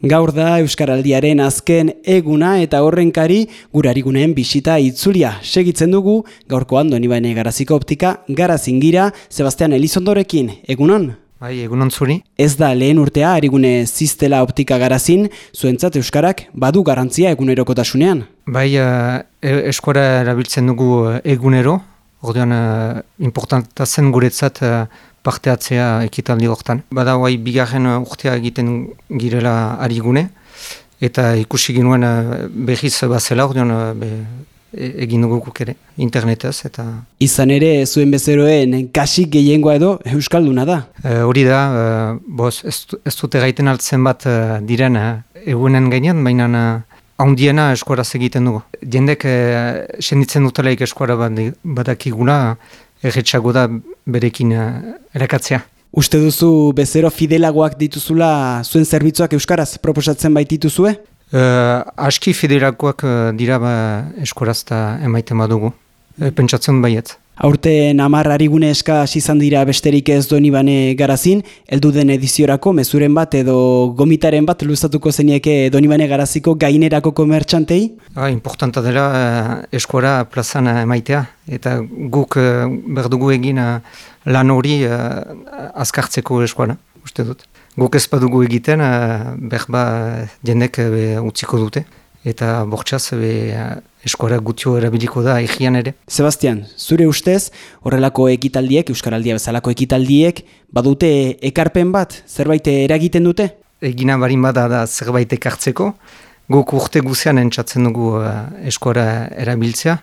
Gaur da Euskaraldiaren azken eguna eta horrenkari gurariguneen bisita itzulia. Segitzen dugu, gaurkoan doni baine garaziko optika, garazingira, Sebastian Elizondorekin, egunon? Bai, egunon zuri. Ez da lehen urtea arigune ziztela optika garazin, zuentzat Euskarak badu garantzia egunerokotasunean. Bai, uh, eskora erabiltzen dugu eh, egunero, ordean uh, importanta zen guretzat uh, parteatzea ekitaldi hortan. Bada guai bigarren urtea egiten girela arigune, eta ikusi ginuen behiz bazela ordean be, e, egin dugu ere, internetez eta... Izan ere, zuen bezeroen kasik gehiengoa edo Euskalduna da? hori da, boz, ez, ez dute gaiten altzen bat uh, diren egunen gainean, baina haundiena eskuaraz egiten dugu. Jendek eh, senditzen dutelaik eskuara badakiguna, erretxago da berekin eh, erakatzea. Uste duzu bezero fidelagoak dituzula zuen zerbitzuak euskaraz proposatzen baitituzue? Uh, aski fidelagoak dira ba, eskuaraz eta emaiten badugu. E, pentsatzen baiet. Aurte namarrari gune eska izan dira besterik ez doni bane garazin, eldu den ediziorako mezuren bat edo gomitaren bat luzatuko zenieke doni bane garaziko gainerako komertxantei? Ah, importanta dela eh, eskora plazan emaitea, eta guk eh, berdugu egin eh, lan hori eh, azkartzeko eskora, uste dut. Guk ez badugu egiten, eh, berba jendek eh, utziko dute eta bortxaz eskora gutio erabiliko da egian ere. Sebastian, zure ustez, horrelako ekitaldiek, Euskaraldia bezalako ekitaldiek, badute ekarpen bat, zerbait eragiten dute? Egina barin bada da zerbait ekartzeko, guk urte guzean entzatzen dugu uh, eskora erabiltzea,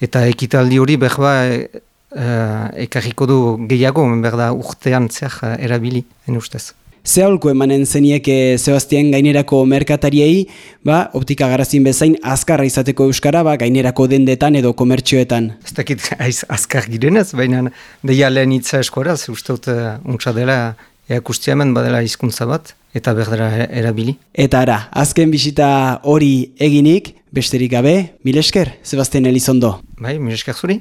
eta ekitaldi hori behar uh, ekarriko du gehiago, behar urtean zer uh, erabili, en ustez. Ze emanen zeniek Sebastian gainerako merkatariei, ba, optika garazin bezain azkarra izateko euskara, ba, gainerako dendetan edo komertxoetan. Ez dakit aiz azkar girenez, baina deia lehen itza eskoraz, uste dut uh, untsa dela eakustia hemen badela hizkuntza bat, eta berdera erabili. Eta ara, azken bisita hori eginik, besterik gabe, milesker, Sebastian Elizondo. Bai, milesker zuri.